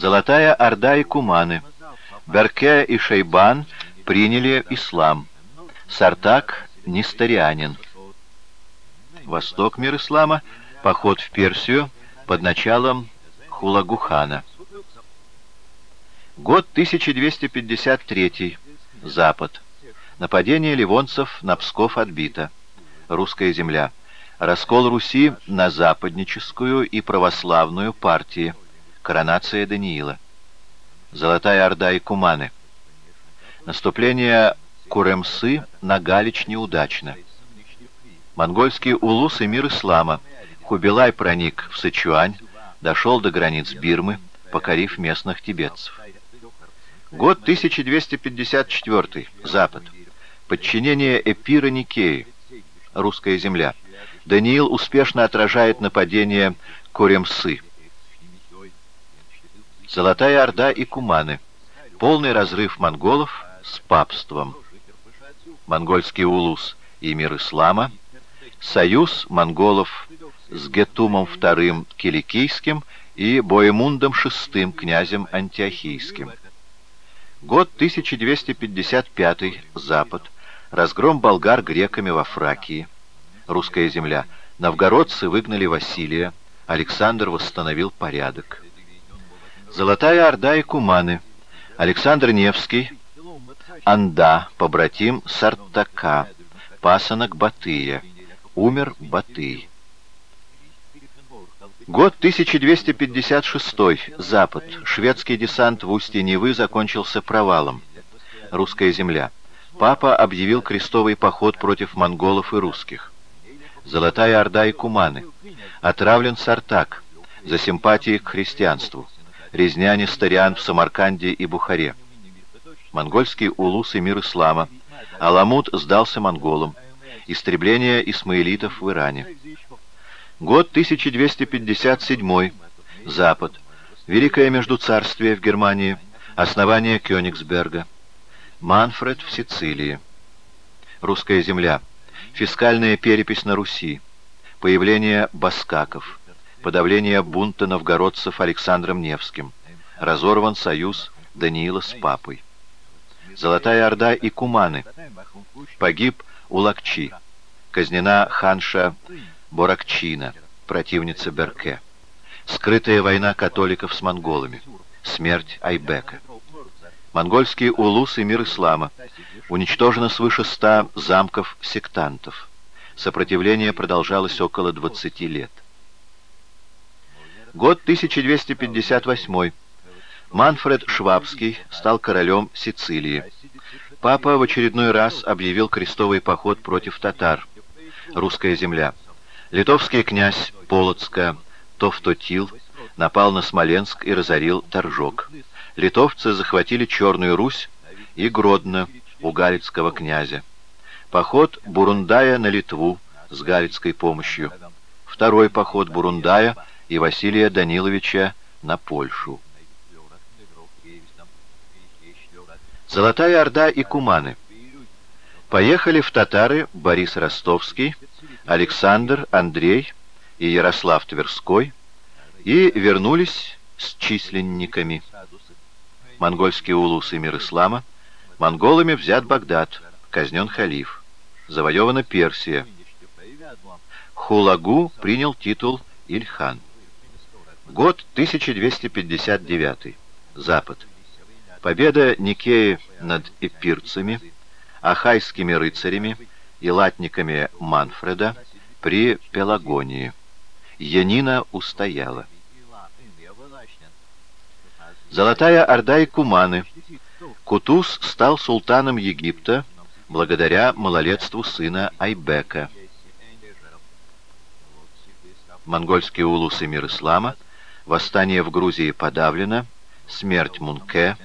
Золотая Орда и Куманы. Берке и Шейбан приняли ислам. Сартак – нестарианин. Восток мир ислама, поход в Персию под началом Хулагухана. Год 1253. Запад. Нападение ливонцев на Псков отбито. Русская земля. Раскол Руси на западническую и православную партии. Коронация Даниила. Золотая Орда и Куманы. Наступление Куремсы на Галич неудачно. Монгольский улус и мир ислама. Хубилай проник в Сычуань, дошел до границ Бирмы, покорив местных тибетцев. Год 1254. Запад. Подчинение Эпира Никеи. Русская земля. Даниил успешно отражает нападение Куремсы. Золотая Орда и Куманы. Полный разрыв монголов с папством. Монгольский улус и мир ислама. Союз монголов с Гетумом II Киликийским и Боемундом VI князем Антиохийским. Год 1255, Запад. Разгром болгар греками во Фракии. Русская земля. Новгородцы выгнали Василия. Александр восстановил порядок. Золотая Орда и Куманы. Александр Невский. Анда, побратим Сартака. Пасынок Батыя. Умер Батый. Год 1256. Запад. Шведский десант в устье Невы закончился провалом. Русская земля. Папа объявил крестовый поход против монголов и русских. Золотая Орда и Куманы. Отравлен Сартак за симпатии к христианству. Резня Нестариан в Самарканде и Бухаре. Монгольский улус и мир ислама. Аламут сдался монголам. Истребление исмаилитов в Иране. Год 1257. Запад. Великое Междуцарствие в Германии. Основание Кёнигсберга. Манфред в Сицилии. Русская земля. Фискальная перепись на Руси. Появление баскаков. Подавление бунта новгородцев Александром Невским. Разорван союз Даниила с папой. Золотая Орда и Куманы. Погиб Улакчи. Казнена ханша Боракчина, противница Берке. Скрытая война католиков с монголами. Смерть Айбека. Монгольские улус и мир ислама. Уничтожено свыше ста замков сектантов. Сопротивление продолжалось около 20 лет. Год 1258. Манфред Швабский стал королем Сицилии. Папа в очередной раз объявил крестовый поход против татар. Русская земля. Литовский князь Полоцка Товтотил напал на Смоленск и разорил Торжок. Литовцы захватили Черную Русь и Гродно у галицкого князя. Поход Бурундая на Литву с галицкой помощью. Второй поход Бурундая и Василия Даниловича на Польшу. Золотая Орда и Куманы. Поехали в татары Борис Ростовский, Александр, Андрей и Ярослав Тверской и вернулись с численниками. Монгольские улусы мир ислама. Монголами взят Багдад, казнен халиф. Завоевана Персия. Хулагу принял титул Ильхан. Год 1259. Запад. Победа Никеи над эпирцами, ахайскими рыцарями и латниками Манфреда при Пелагонии. Янина устояла. Золотая Орда и Куманы. Кутуз стал султаном Египта благодаря малолетству сына Айбека. Монгольские улусы мир ислама. Восстание в Грузии подавлено. Смерть Мунке.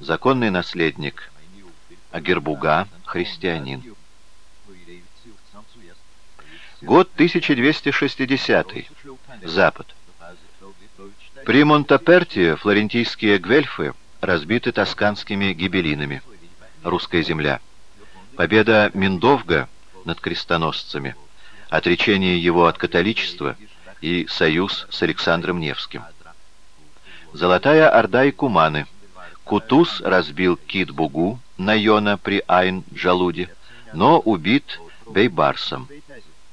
Законный наследник Агербуга, христианин. Год 1260. Запад. При Монтаперте флорентийские гвельфы разбиты тосканскими гибелинами. Русская земля. Победа Миндовга над крестоносцами. Отречение его от католичества и союз с Александром Невским. Золотая Орда и Куманы. Кутуз разбил Кит-Бугу, Найона при Айн-Джалуде, но убит Бейбарсом.